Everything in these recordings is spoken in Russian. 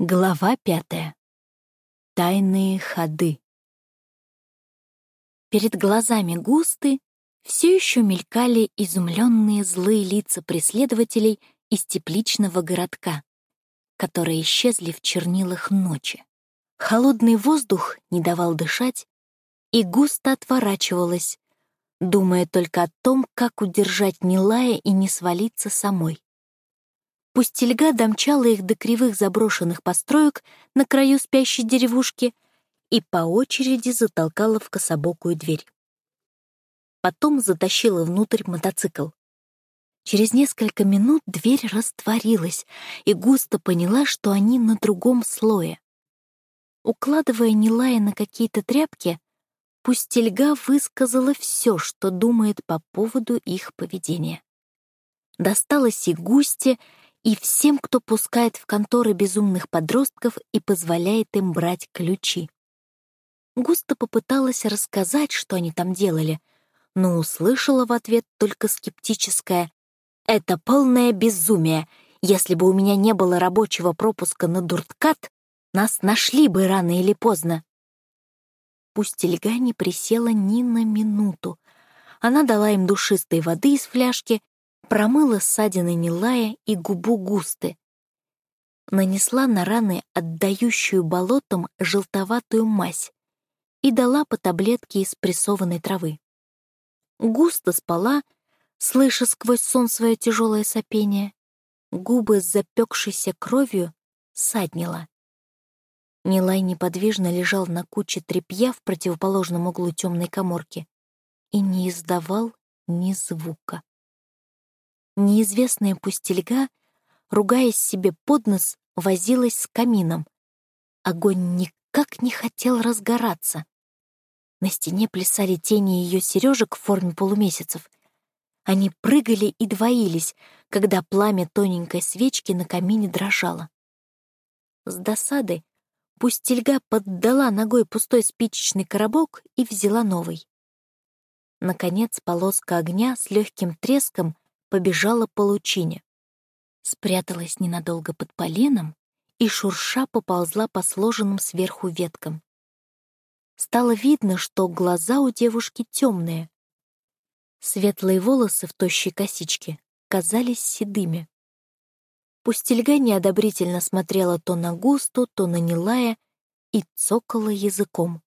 Глава пятая. Тайные ходы. Перед глазами Густы все еще мелькали изумленные злые лица преследователей из тепличного городка, которые исчезли в чернилах ночи. Холодный воздух не давал дышать, и Густа отворачивалась, думая только о том, как удержать Нилая и не свалиться самой. Пустельга домчала их до кривых заброшенных построек на краю спящей деревушки и по очереди затолкала в кособокую дверь. Потом затащила внутрь мотоцикл. Через несколько минут дверь растворилась, и густо поняла, что они на другом слое. Укладывая Нилая на какие-то тряпки, Пустельга высказала все, что думает по поводу их поведения. Досталось и Густе, и всем, кто пускает в конторы безумных подростков и позволяет им брать ключи. Густо попыталась рассказать, что они там делали, но услышала в ответ только скептическое «Это полное безумие. Если бы у меня не было рабочего пропуска на дурткат, нас нашли бы рано или поздно». Пусть Ильга не присела ни на минуту. Она дала им душистой воды из фляжки промыла ссадины Нилая и губу густы, нанесла на раны отдающую болотом желтоватую мазь и дала по таблетке из прессованной травы. Густо спала, слыша сквозь сон свое тяжелое сопение, губы с запекшейся кровью саднила. Нилай неподвижно лежал на куче тряпья в противоположном углу темной коморки и не издавал ни звука. Неизвестная пустельга, ругаясь себе под нос, возилась с камином. Огонь никак не хотел разгораться. На стене плясали тени ее сережек в форме полумесяцев. Они прыгали и двоились, когда пламя тоненькой свечки на камине дрожало. С досадой пустельга поддала ногой пустой спичечный коробок и взяла новый. Наконец полоска огня с легким треском побежала по лучине. Спряталась ненадолго под поленом и шурша поползла по сложенным сверху веткам. Стало видно, что глаза у девушки темные. Светлые волосы в тощей косичке казались седыми. Пустельга неодобрительно смотрела то на Густу, то на Нилая и цокала языком.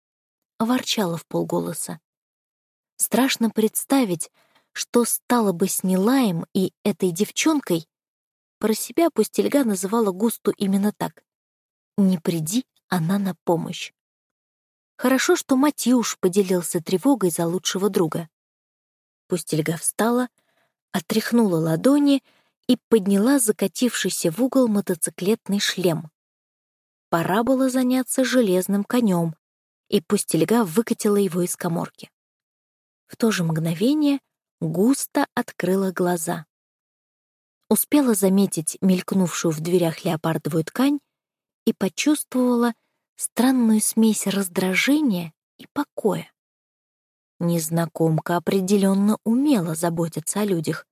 Ворчала в полголоса. Страшно представить, что стало бы с Нилаем и этой девчонкой, про себя Пустельга называла Густу именно так. «Не приди она на помощь». Хорошо, что Матюш поделился тревогой за лучшего друга. Пустельга встала, отряхнула ладони и подняла закатившийся в угол мотоциклетный шлем. Пора было заняться железным конем, и Пустельга выкатила его из коморки. В то же мгновение густо открыла глаза. Успела заметить мелькнувшую в дверях леопардовую ткань и почувствовала странную смесь раздражения и покоя. Незнакомка определенно умела заботиться о людях,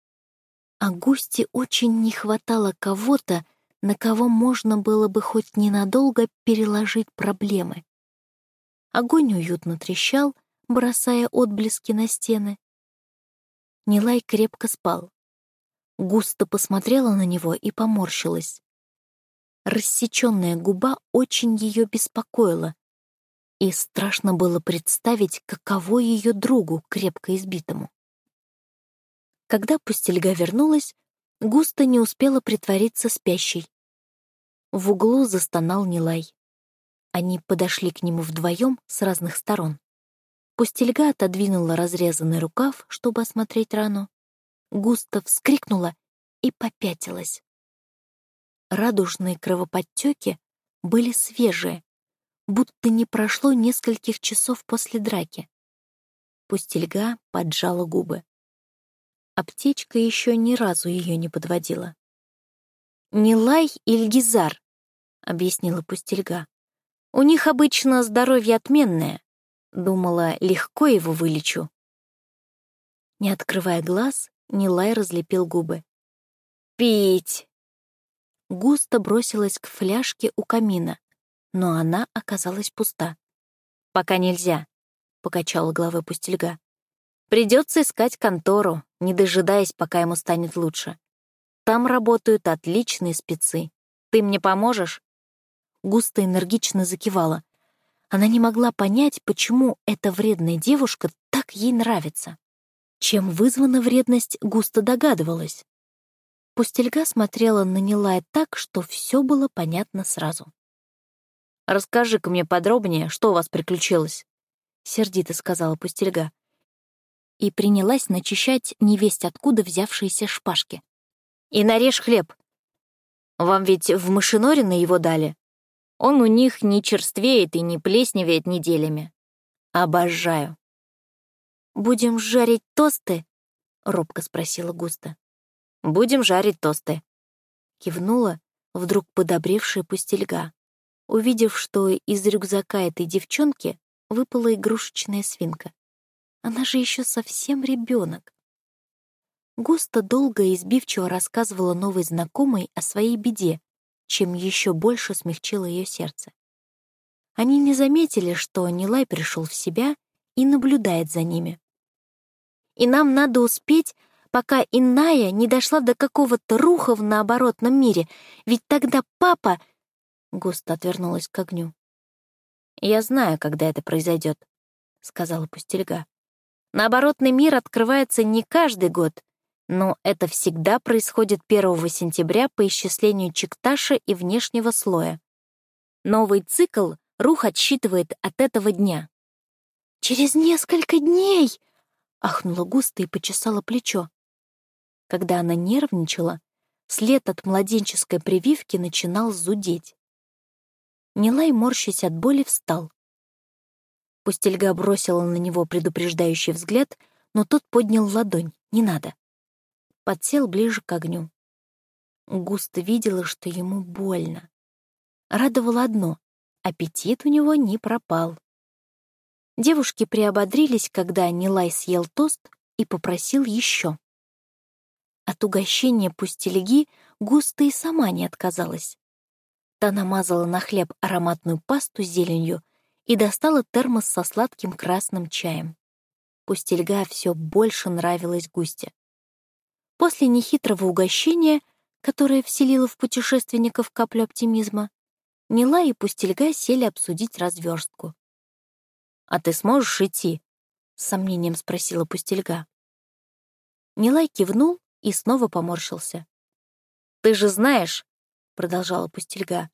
а Густи очень не хватало кого-то, на кого можно было бы хоть ненадолго переложить проблемы. Огонь уютно трещал, бросая отблески на стены. Нилай крепко спал. Густо посмотрела на него и поморщилась. Рассеченная губа очень ее беспокоила, и страшно было представить, каково ее другу, крепко избитому. Когда пустельга вернулась, Густо не успела притвориться спящей. В углу застонал Нилай. Они подошли к нему вдвоем с разных сторон. Пустельга отодвинула разрезанный рукав, чтобы осмотреть рану. Густо вскрикнула и попятилась. Радужные кровоподтеки были свежие, будто не прошло нескольких часов после драки. Пустельга поджала губы. Аптечка еще ни разу ее не подводила. «Нилай и Ильгизар», — объяснила Пустельга. «У них обычно здоровье отменное, Думала, легко его вылечу. Не открывая глаз, Нилай разлепил губы. «Пить!» Густо бросилась к фляжке у камина, но она оказалась пуста. «Пока нельзя», — покачала головой пустельга. «Придется искать контору, не дожидаясь, пока ему станет лучше. Там работают отличные спецы. Ты мне поможешь?» Густо энергично закивала. Она не могла понять, почему эта вредная девушка так ей нравится. Чем вызвана вредность, густо догадывалась. Пустельга смотрела на Нилая так, что все было понятно сразу. «Расскажи-ка мне подробнее, что у вас приключилось», — сердито сказала Пустельга. И принялась начищать невесть откуда взявшиеся шпажки. «И нарежь хлеб. Вам ведь в Машинорино его дали. Он у них не черствеет и не плесневеет неделями. Обожаю». «Будем жарить тосты?» — робко спросила Густа. «Будем жарить тосты», — кивнула вдруг подобревшая пустельга, увидев, что из рюкзака этой девчонки выпала игрушечная свинка. Она же еще совсем ребенок. Густа долго и избивчиво рассказывала новой знакомой о своей беде, чем еще больше смягчило ее сердце. Они не заметили, что Нилай пришел в себя и наблюдает за ними. «И нам надо успеть пока иная не дошла до какого-то руха в наоборотном мире, ведь тогда папа...» Густо отвернулась к огню. «Я знаю, когда это произойдет», — сказала Пустельга. «Наоборотный мир открывается не каждый год, но это всегда происходит 1 сентября по исчислению Чикташа и внешнего слоя. Новый цикл рух отсчитывает от этого дня». «Через несколько дней!» — ахнула густо и почесала плечо. Когда она нервничала, след от младенческой прививки начинал зудеть. Нилай, морщась от боли, встал. Пустельга бросила на него предупреждающий взгляд, но тот поднял ладонь. «Не надо». Подсел ближе к огню. Густо видела, что ему больно. Радовало одно — аппетит у него не пропал. Девушки приободрились, когда Нилай съел тост и попросил еще. От угощения пустелеги густо и сама не отказалась. Та намазала на хлеб ароматную пасту с зеленью и достала термос со сладким красным чаем. Пустельга все больше нравилась густе. После нехитрого угощения, которое вселило в путешественников каплю оптимизма, Нила и Пустельга сели обсудить разверстку. «А ты сможешь идти?» — с сомнением спросила Пустельга. Нилай кивнул и снова поморщился. «Ты же знаешь», — продолжала Пустельга,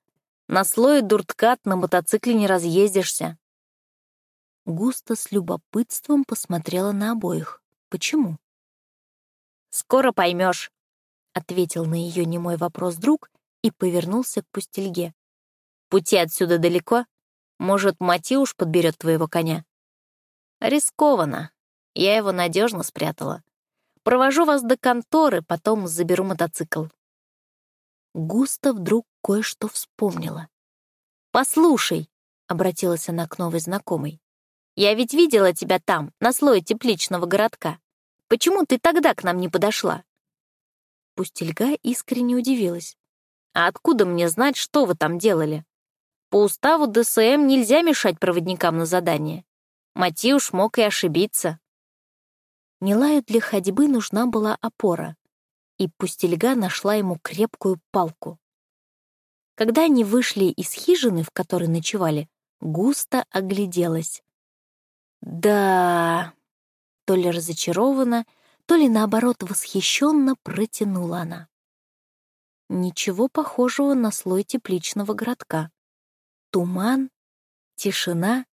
«на слое дурткат на мотоцикле не разъездишься». Густо с любопытством посмотрела на обоих. Почему? «Скоро поймешь», — ответил на ее немой вопрос друг и повернулся к Пустельге. «Пути отсюда далеко. Может, Матиуш подберет твоего коня?» «Рискованно. Я его надежно спрятала. Провожу вас до конторы, потом заберу мотоцикл». Густо вдруг кое-что вспомнила. «Послушай», — обратилась она к новой знакомой, «я ведь видела тебя там, на слое тепличного городка. Почему ты тогда к нам не подошла?» Пустельга искренне удивилась. «А откуда мне знать, что вы там делали? По уставу ДСМ нельзя мешать проводникам на задание. Матиуш мог и ошибиться». Нилаю для ходьбы нужна была опора, и пустельга нашла ему крепкую палку. Когда они вышли из хижины, в которой ночевали, густо огляделась. «Да...» — то ли разочарованно, то ли, наоборот, восхищенно протянула она. Ничего похожего на слой тепличного городка. Туман, тишина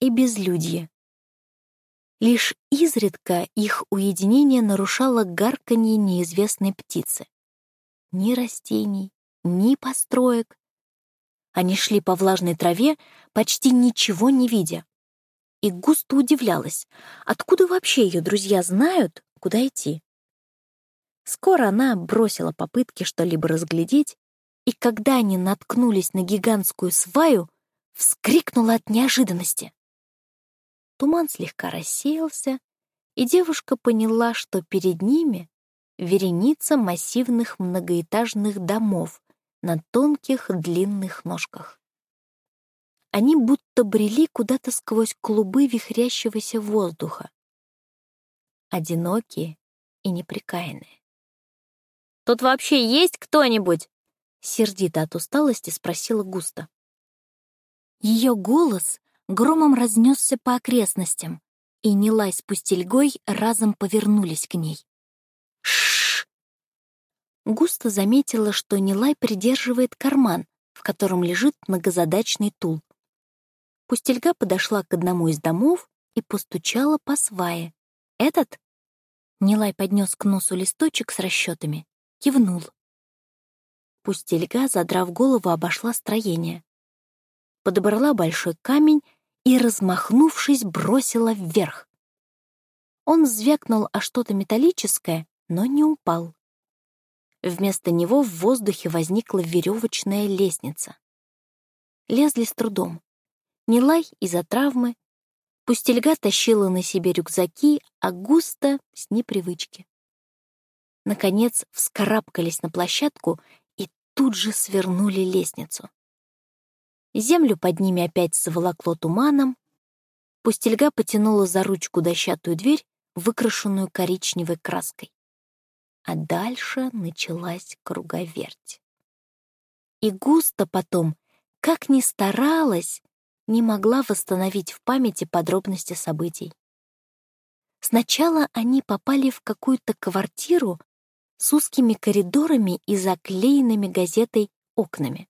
и безлюдье. Лишь изредка их уединение нарушало гарканье неизвестной птицы. Ни растений, ни построек. Они шли по влажной траве, почти ничего не видя. И густо удивлялась, откуда вообще ее друзья знают, куда идти. Скоро она бросила попытки что-либо разглядеть, и когда они наткнулись на гигантскую сваю, вскрикнула от неожиданности. Туман слегка рассеялся, и девушка поняла, что перед ними вереница массивных многоэтажных домов на тонких длинных ножках. Они будто брели куда-то сквозь клубы вихрящегося воздуха. Одинокие и неприкаянные. «Тут вообще есть кто-нибудь?» — сердито от усталости спросила Густа. Ее голос громом разнесся по окрестностям, и Нилай с Пустельгой разом повернулись к ней. Шш! Густо заметила, что Нилай придерживает карман, в котором лежит многозадачный тул. Пустельга подошла к одному из домов и постучала по свае. «Этот?» Нилай поднес к носу листочек с расчетами, кивнул. Пустельга, задрав голову, обошла строение. Подобрала большой камень и, размахнувшись, бросила вверх. Он звякнул о что-то металлическое, но не упал. Вместо него в воздухе возникла веревочная лестница. Лезли с трудом. Нилай из-за травмы, Пустельга тащила на себе рюкзаки, а густо — с непривычки. Наконец вскарабкались на площадку и тут же свернули лестницу. Землю под ними опять заволокло туманом. Пустельга потянула за ручку дощатую дверь, выкрашенную коричневой краской. А дальше началась круговерть. И густо потом, как ни старалась, не могла восстановить в памяти подробности событий. Сначала они попали в какую-то квартиру с узкими коридорами и заклеенными газетой окнами.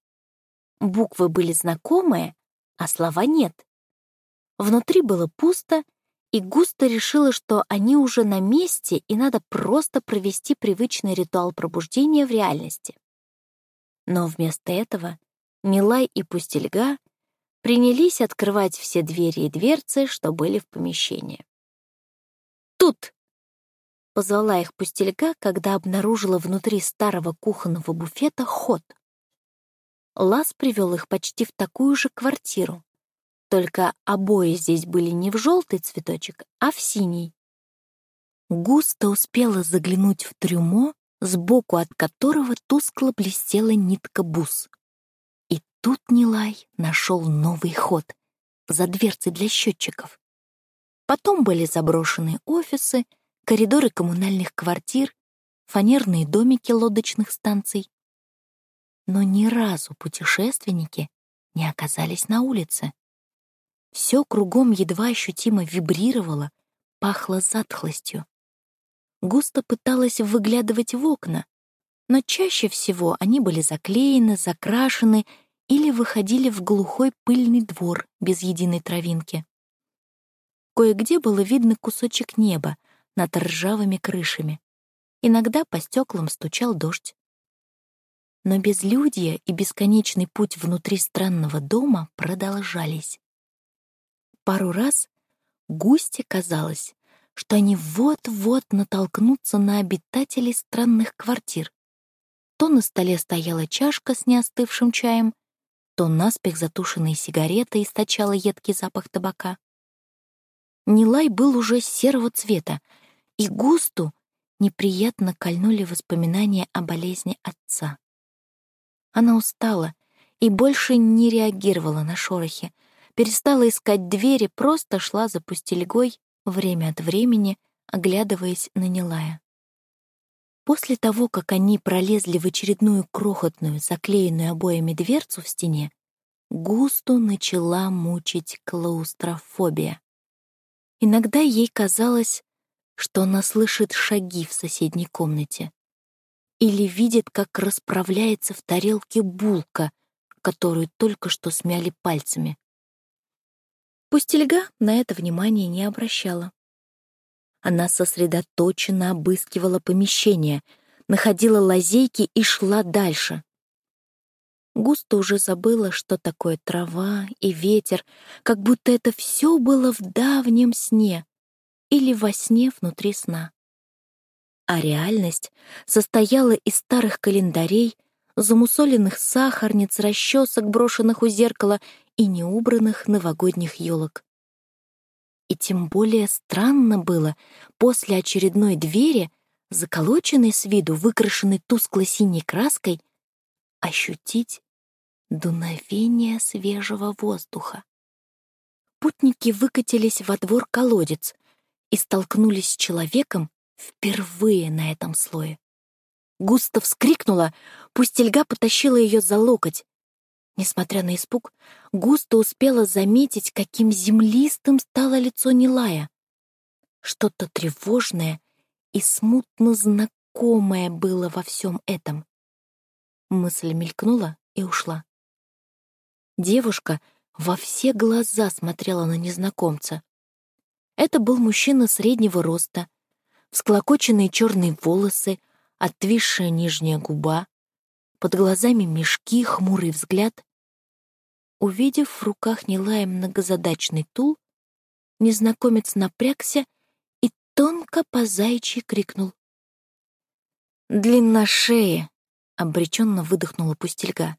Буквы были знакомые, а слова нет. Внутри было пусто, и Густо решила, что они уже на месте, и надо просто провести привычный ритуал пробуждения в реальности. Но вместо этого Нилай и Пустельга принялись открывать все двери и дверцы, что были в помещении. «Тут!» — позвала их Пустельга, когда обнаружила внутри старого кухонного буфета ход — Лас привел их почти в такую же квартиру. Только обои здесь были не в желтый цветочек, а в синий. Густо успела заглянуть в трюмо, сбоку от которого тускло блестела нитка бус. Тут Нилай нашел новый ход за дверцей для счетчиков. Потом были заброшены офисы, коридоры коммунальных квартир, фанерные домики лодочных станций, но ни разу путешественники не оказались на улице. Все кругом едва ощутимо вибрировало, пахло затхлостью. Густо пыталась выглядывать в окна, но чаще всего они были заклеены, закрашены или выходили в глухой пыльный двор без единой травинки. Кое-где было видно кусочек неба над ржавыми крышами. Иногда по стеклам стучал дождь но безлюдье и бесконечный путь внутри странного дома продолжались. Пару раз Густе казалось, что они вот-вот натолкнутся на обитателей странных квартир. То на столе стояла чашка с неостывшим чаем, то наспех затушенные сигареты источала едкий запах табака. Нилай был уже серого цвета, и Густу неприятно кольнули воспоминания о болезни отца. Она устала и больше не реагировала на шорохи, перестала искать двери, просто шла за пустельгой, время от времени оглядываясь на Нилая. После того, как они пролезли в очередную крохотную, заклеенную обоями дверцу в стене, Густу начала мучить клаустрофобия. Иногда ей казалось, что она слышит шаги в соседней комнате или видит, как расправляется в тарелке булка, которую только что смяли пальцами. Пустельга на это внимание не обращала. Она сосредоточенно обыскивала помещение, находила лазейки и шла дальше. Густо уже забыла, что такое трава и ветер, как будто это все было в давнем сне или во сне внутри сна а реальность состояла из старых календарей, замусоленных сахарниц, расчесок, брошенных у зеркала и неубранных новогодних елок. И тем более странно было после очередной двери, заколоченной с виду, выкрашенной тускло-синей краской, ощутить дуновение свежего воздуха. Путники выкатились во двор колодец и столкнулись с человеком впервые на этом слое. Густо вскрикнула, пустельга потащила ее за локоть. Несмотря на испуг, Густо успела заметить, каким землистым стало лицо Нилая. Что-то тревожное и смутно знакомое было во всем этом. Мысль мелькнула и ушла. Девушка во все глаза смотрела на незнакомца. Это был мужчина среднего роста, всклокоченные черные волосы, отвисшая нижняя губа, под глазами мешки, хмурый взгляд. Увидев в руках Нилая многозадачный тул, незнакомец напрягся и тонко по зайчи крикнул. «Длинна шея!» — обреченно выдохнула пустельга.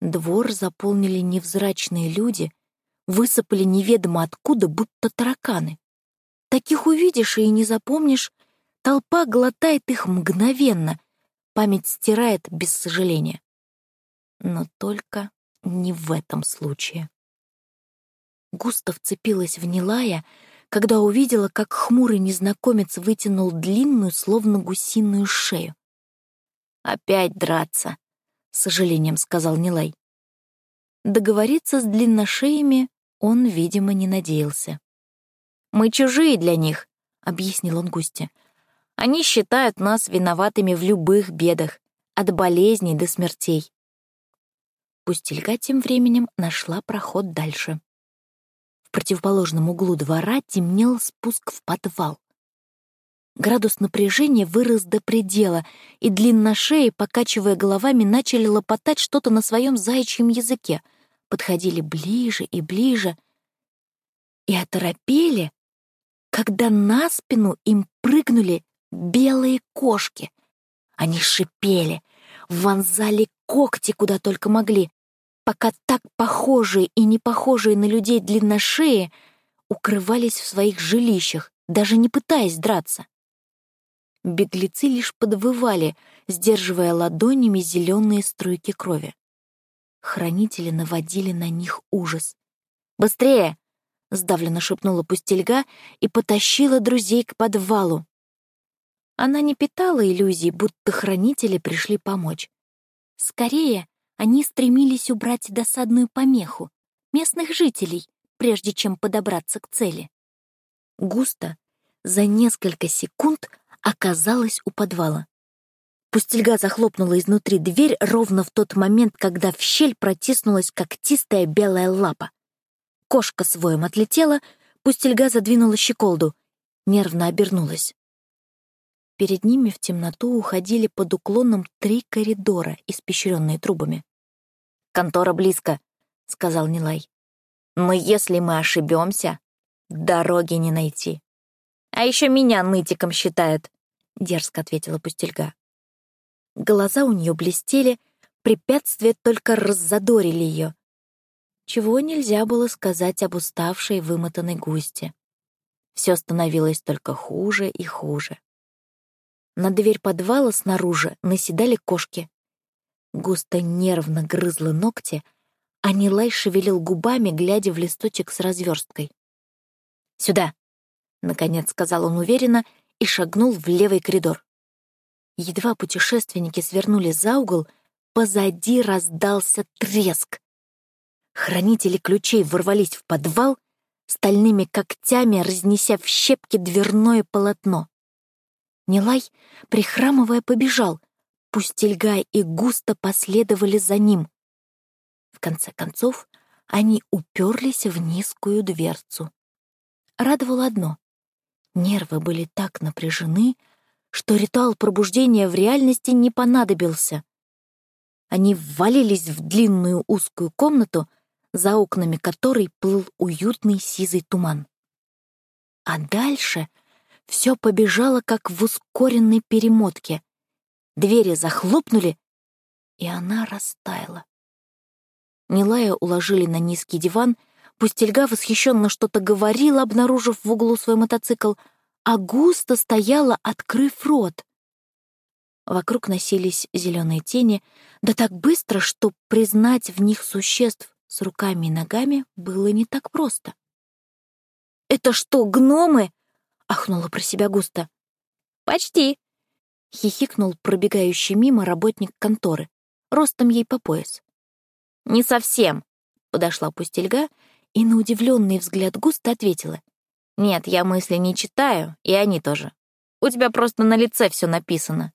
Двор заполнили невзрачные люди, высыпали неведомо откуда, будто тараканы. Таких увидишь и не запомнишь, толпа глотает их мгновенно, память стирает без сожаления. Но только не в этом случае. Густо вцепилась в Нилая, когда увидела, как хмурый незнакомец вытянул длинную, словно гусиную шею. «Опять драться», — с сожалением сказал Нилай. Договориться с длинношеями он, видимо, не надеялся. «Мы чужие для них», — объяснил он Густе. «Они считают нас виноватыми в любых бедах, от болезней до смертей». Пустельга тем временем нашла проход дальше. В противоположном углу двора темнел спуск в подвал. Градус напряжения вырос до предела, и длинношеи, покачивая головами, начали лопотать что-то на своем заячьем языке, подходили ближе и ближе, и оторопели, когда на спину им прыгнули белые кошки. Они шипели, вонзали когти куда только могли, пока так похожие и не похожие на людей длинношеи укрывались в своих жилищах, даже не пытаясь драться. Беглецы лишь подвывали, сдерживая ладонями зеленые струйки крови. Хранители наводили на них ужас. «Быстрее!» — сдавленно шепнула пустельга и потащила друзей к подвалу. Она не питала иллюзий, будто хранители пришли помочь. Скорее, они стремились убрать досадную помеху местных жителей, прежде чем подобраться к цели. Густо за несколько секунд оказалась у подвала. Пустельга захлопнула изнутри дверь ровно в тот момент, когда в щель протиснулась когтистая белая лапа. Кошка своем отлетела, пустельга задвинула щеколду, нервно обернулась. Перед ними в темноту уходили под уклоном три коридора, испещренные трубами. «Контора близко», — сказал Нилай. «Но если мы ошибемся, дороги не найти». «А еще меня нытиком считают», — дерзко ответила пустельга. Глаза у нее блестели, препятствия только раззадорили ее. Чего нельзя было сказать об уставшей, вымотанной густе. Все становилось только хуже и хуже. На дверь подвала снаружи наседали кошки. Густо нервно грызла ногти, а Нилай шевелил губами, глядя в листочек с разверсткой. «Сюда!» — наконец сказал он уверенно и шагнул в левый коридор. Едва путешественники свернули за угол, позади раздался треск. Хранители ключей ворвались в подвал, стальными когтями разнеся в щепки дверное полотно. Нилай, прихрамывая, побежал. Пустельга и густо последовали за ним. В конце концов, они уперлись в низкую дверцу. Радовало одно — нервы были так напряжены, что ритуал пробуждения в реальности не понадобился. Они ввалились в длинную узкую комнату, за окнами которой плыл уютный сизый туман. А дальше все побежало, как в ускоренной перемотке. Двери захлопнули, и она растаяла. Нилая уложили на низкий диван, Пустельга восхищенно что-то говорила, обнаружив в углу свой мотоцикл — а густо стояла, открыв рот. Вокруг носились зеленые тени, да так быстро, что признать в них существ с руками и ногами было не так просто. «Это что, гномы?» — ахнула про себя густо. «Почти», — хихикнул пробегающий мимо работник конторы, ростом ей по пояс. «Не совсем», — подошла пустельга и на удивленный взгляд густо ответила. «Нет, я мысли не читаю, и они тоже. У тебя просто на лице все написано».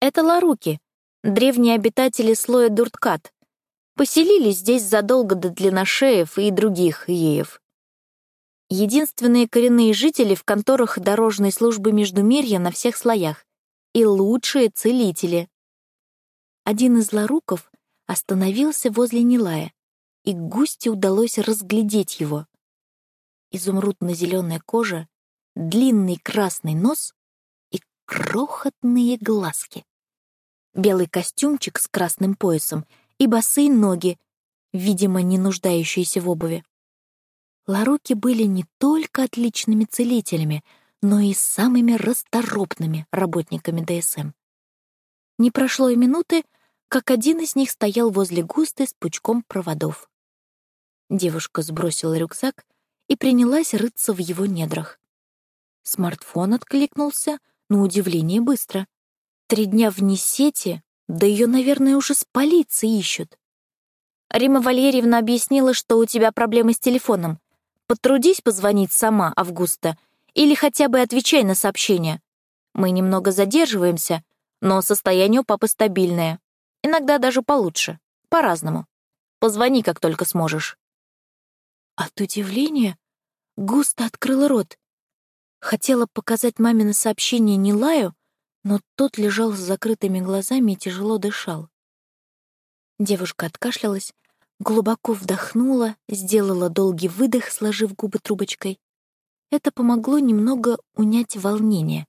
Это ларуки, древние обитатели слоя Дурткат. Поселились здесь задолго до длинношеев и других еев. Единственные коренные жители в конторах дорожной службы Междумирья на всех слоях и лучшие целители. Один из ларуков остановился возле Нилая, и Густе удалось разглядеть его. Изумрудно-зеленая кожа, длинный красный нос и крохотные глазки. Белый костюмчик с красным поясом и босые ноги, видимо, не нуждающиеся в обуви. Ларуки были не только отличными целителями, но и самыми расторопными работниками ДСМ. Не прошло и минуты, как один из них стоял возле густы с пучком проводов. Девушка сбросила рюкзак и принялась рыться в его недрах. Смартфон откликнулся, на удивление быстро. Три дня вне сети, да ее, наверное, уже с полицией ищут. Рима Валерьевна объяснила, что у тебя проблемы с телефоном. Потрудись позвонить сама, Августа, или хотя бы отвечай на сообщения. Мы немного задерживаемся, но состояние у папы стабильное. Иногда даже получше. По-разному. Позвони, как только сможешь». От удивления густо открыла рот. Хотела показать мамино сообщение Нилаю, но тот лежал с закрытыми глазами и тяжело дышал. Девушка откашлялась, глубоко вдохнула, сделала долгий выдох, сложив губы трубочкой. Это помогло немного унять волнение,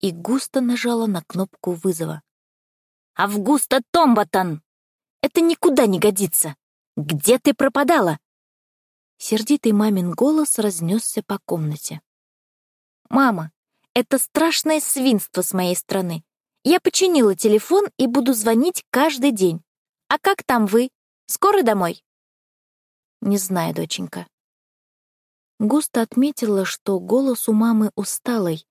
и густо нажала на кнопку вызова. «Августа Томбатон! Это никуда не годится! Где ты пропадала?» Сердитый мамин голос разнесся по комнате. «Мама, это страшное свинство с моей стороны. Я починила телефон и буду звонить каждый день. А как там вы? Скоро домой?» «Не знаю, доченька». Густо отметила, что голос у мамы усталый,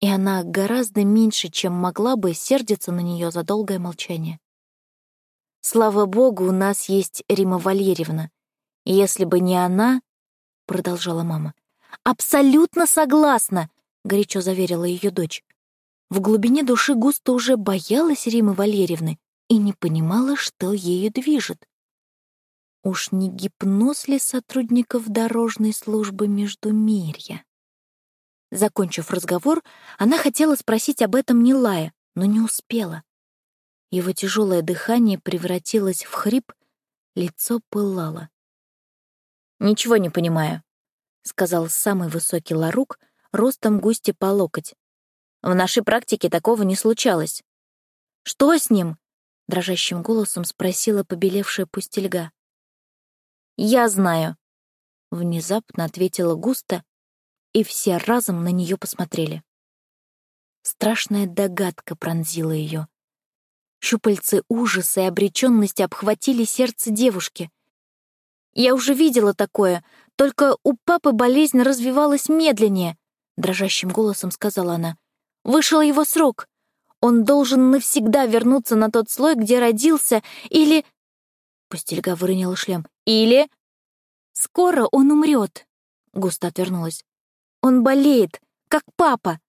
и она гораздо меньше, чем могла бы, сердиться на нее за долгое молчание. «Слава богу, у нас есть Рима Валерьевна. Если бы не она...» — продолжала мама. «Абсолютно согласна!» — горячо заверила ее дочь. В глубине души густо уже боялась Римы Валерьевны и не понимала, что ею движет. Уж не гипноз ли сотрудников дорожной службы Междумирья? Закончив разговор, она хотела спросить об этом Нилая, но не успела. Его тяжелое дыхание превратилось в хрип, лицо пылало. «Ничего не понимаю», — сказал самый высокий ларук, ростом густи по локоть. «В нашей практике такого не случалось». «Что с ним?» — дрожащим голосом спросила побелевшая пустельга. «Я знаю», — внезапно ответила густо, и все разом на нее посмотрели. Страшная догадка пронзила ее. Щупальцы ужаса и обреченности обхватили сердце девушки. «Я уже видела такое, только у папы болезнь развивалась медленнее», — дрожащим голосом сказала она. «Вышел его срок. Он должен навсегда вернуться на тот слой, где родился, или...» Пустельга выронила шлем. «Или...» «Скоро он умрет», — густо отвернулась. Он болеет, как папа.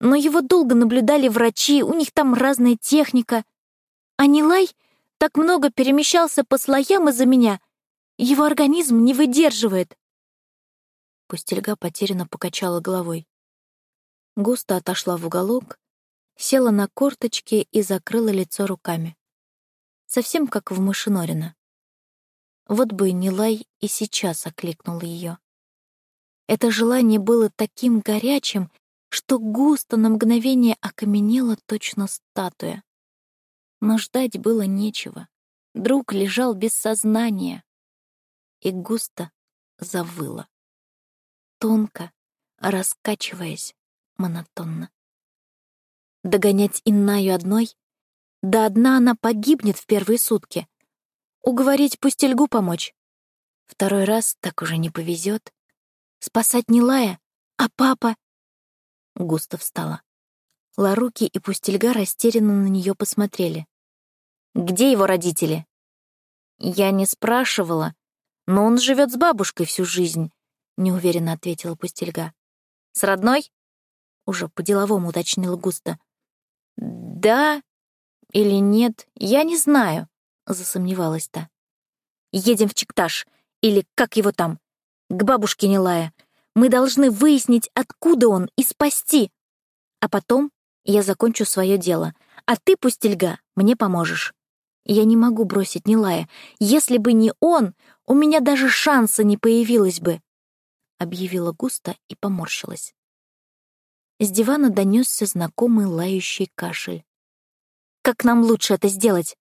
Но его долго наблюдали врачи, у них там разная техника. А Нилай так много перемещался по слоям из-за меня. Его организм не выдерживает. Пустельга потерянно покачала головой. Густо отошла в уголок, села на корточки и закрыла лицо руками. Совсем как в Мышинорина. Вот бы Нилай и сейчас окликнул ее. Это желание было таким горячим, что густо на мгновение окаменела точно статуя. Но ждать было нечего. Друг лежал без сознания. И густо завыла. Тонко, раскачиваясь монотонно. Догонять Иннаю одной? Да одна она погибнет в первые сутки. Уговорить пустельгу помочь. Второй раз так уже не повезет. Спасать Нилая, а папа... Густо встала. Ларуки и Пустельга растерянно на нее посмотрели. «Где его родители?» «Я не спрашивала, но он живет с бабушкой всю жизнь», — неуверенно ответила Пустельга. «С родной?» — уже по-деловому уточнила Густа. «Да или нет, я не знаю», — засомневалась та. «Едем в Чикташ, или как его там, к бабушке Нилая. Мы должны выяснить, откуда он, и спасти. А потом я закончу свое дело, а ты, Пустельга, мне поможешь. Я не могу бросить Нилая. Если бы не он, у меня даже шанса не появилось бы», — объявила Густа и поморщилась. С дивана донесся знакомый лающий кашель. «Как нам лучше это сделать?»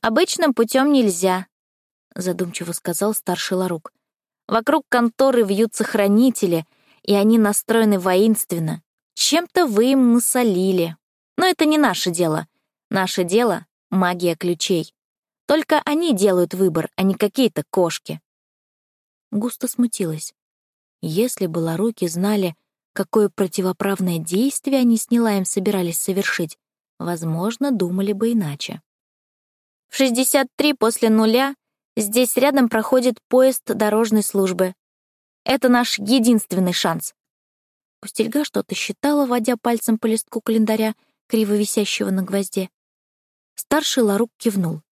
«Обычным путем нельзя», — задумчиво сказал старший Ларук. «Вокруг конторы вьются хранители, и они настроены воинственно. Чем-то вы им насолили. Но это не наше дело. Наше дело — магия ключей. Только они делают выбор, а не какие-то кошки». Густо смутилась. Если бы Ларуки знали, какое противоправное действие они с Нилаем собирались совершить, возможно, думали бы иначе. В 63 после нуля здесь рядом проходит поезд дорожной службы. Это наш единственный шанс. Пустельга что-то считала, водя пальцем по листку календаря, криво висящего на гвозде. Старший Ларук кивнул.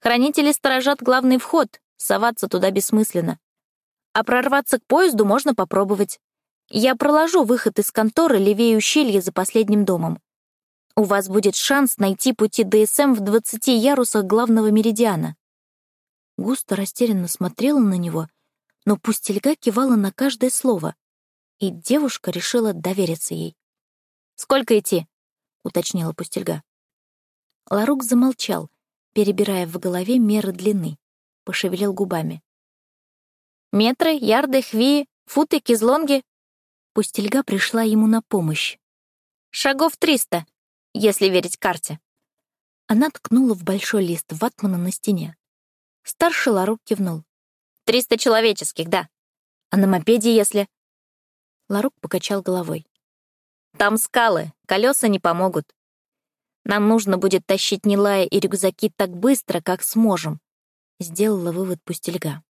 «Хранители сторожат главный вход, соваться туда бессмысленно. А прорваться к поезду можно попробовать. Я проложу выход из конторы левее ущелья за последним домом. У вас будет шанс найти пути ДСМ в 20 ярусах главного меридиана». Густо растерянно смотрела на него, но Пустельга кивала на каждое слово, и девушка решила довериться ей. «Сколько идти?» — уточнила Пустельга. Ларук замолчал, перебирая в голове меры длины, пошевелил губами. «Метры, ярды, хви, футы, кизлонги?» Пустельга пришла ему на помощь. «Шагов триста, если верить карте». Она ткнула в большой лист ватмана на стене. Старший Ларук кивнул. «Триста человеческих, да. А на мопеде, если...» Ларук покачал головой. «Там скалы, колеса не помогут. Нам нужно будет тащить Нилая и рюкзаки так быстро, как сможем», — сделала вывод Пустельга.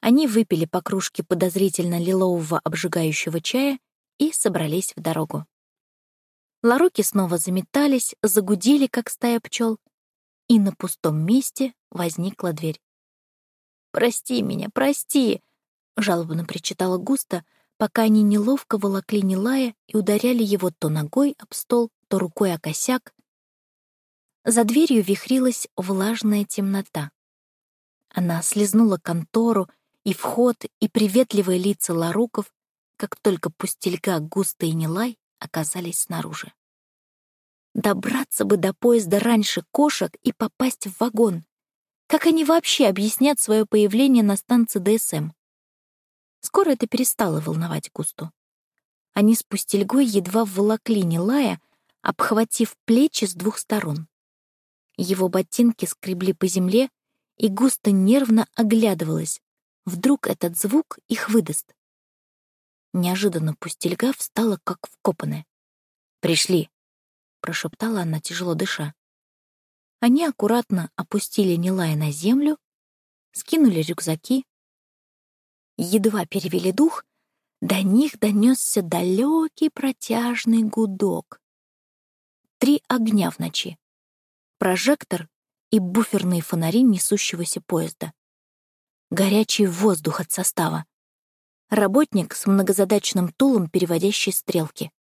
Они выпили по кружке подозрительно лилового обжигающего чая и собрались в дорогу. Ларуки снова заметались, загудели, как стая пчел, и на пустом месте возникла дверь. «Прости меня, прости!» — жалобно причитала Густа, пока они неловко волокли Нилая и ударяли его то ногой об стол, то рукой о косяк. За дверью вихрилась влажная темнота. Она слезнула контору, и вход, и приветливые лица ларуков, как только пустельга Густа и Нилай оказались снаружи. Добраться бы до поезда раньше кошек и попасть в вагон. Как они вообще объяснят свое появление на станции ДСМ? Скоро это перестало волновать Густу. Они с пустельгой едва волокли Нилая, обхватив плечи с двух сторон. Его ботинки скребли по земле, и Густа нервно оглядывалась, Вдруг этот звук их выдаст. Неожиданно пустельга встала, как вкопанная. «Пришли!» — прошептала она, тяжело дыша. Они аккуратно опустили Нилая на землю, скинули рюкзаки. Едва перевели дух, до них донесся далекий протяжный гудок. Три огня в ночи. Прожектор и буферные фонари несущегося поезда горячий воздух от состава. Работник с многозадачным тулом, переводящий стрелки.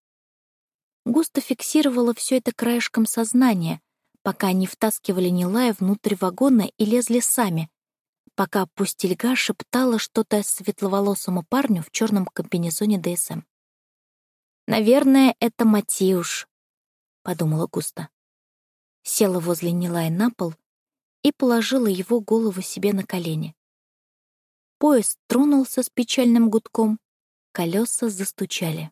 Густо фиксировала все это краешком сознания, пока они втаскивали Нилая внутрь вагона и лезли сами, пока Пустельга шептала что-то светловолосому парню в черном комбинезоне ДСМ. «Наверное, это Матиуш», — подумала Густа. Села возле Нилая на пол и положила его голову себе на колени. Поезд тронулся с печальным гудком, колеса застучали.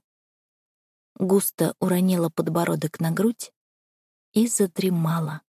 густо уронила подбородок на грудь и задремала.